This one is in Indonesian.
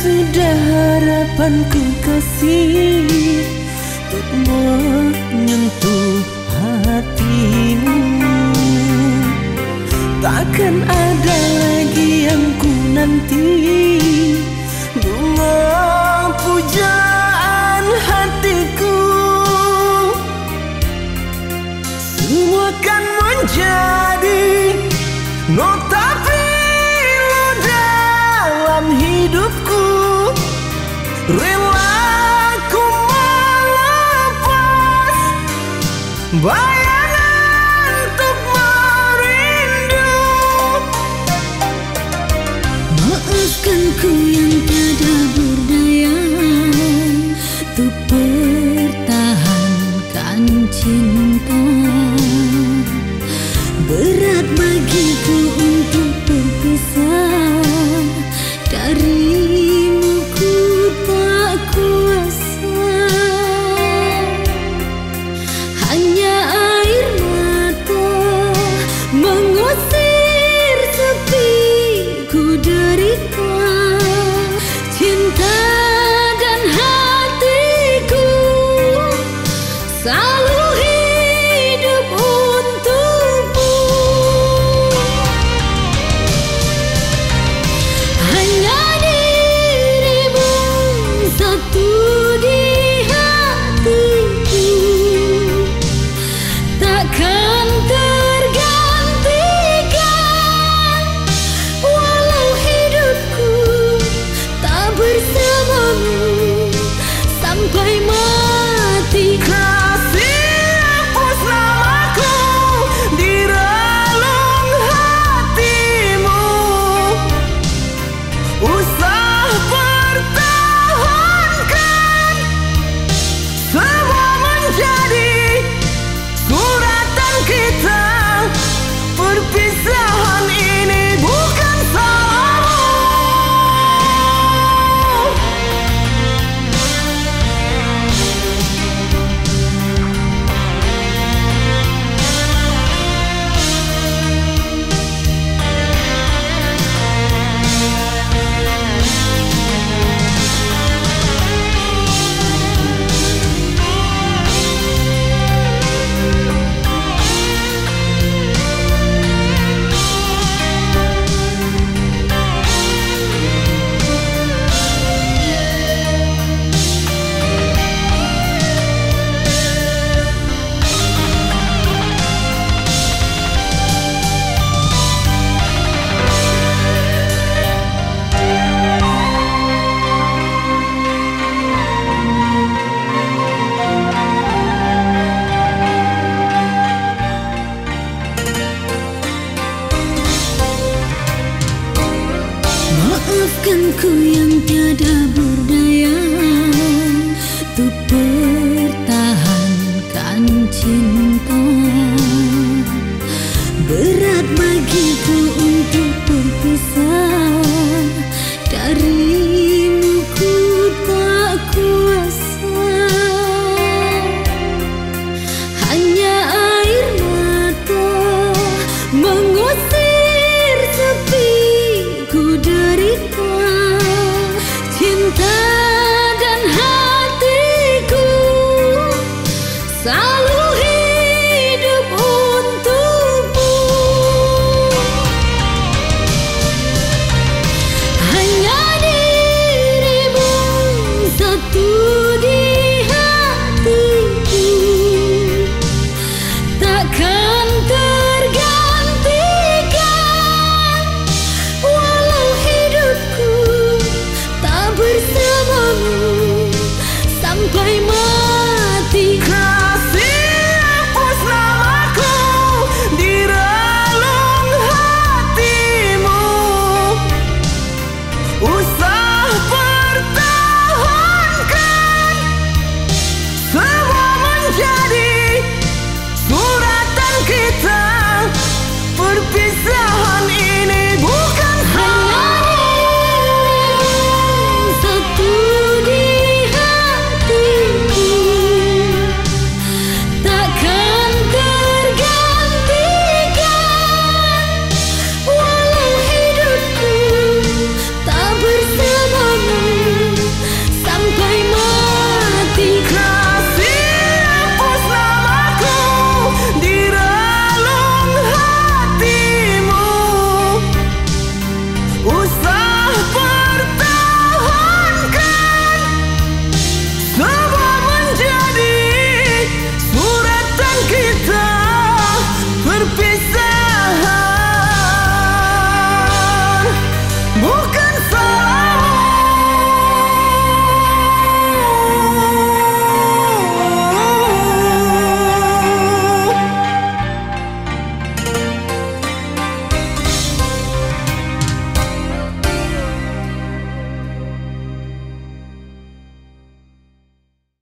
Tiada harapanku kasih Untuk menyentuh hatimu. Takkan ada lagi yang ku nanti Bunga pujaan hatiku. Semua kan menjadi nota Rela ku melepas bayangan untuk merindu. Maafkan ku yang tiada berdaya Untuk pertahankan cinta Maafkan ku yang tiada berdaya Untuk pertahankan cinta. Berat bagiku untuk berpisah Dari 无所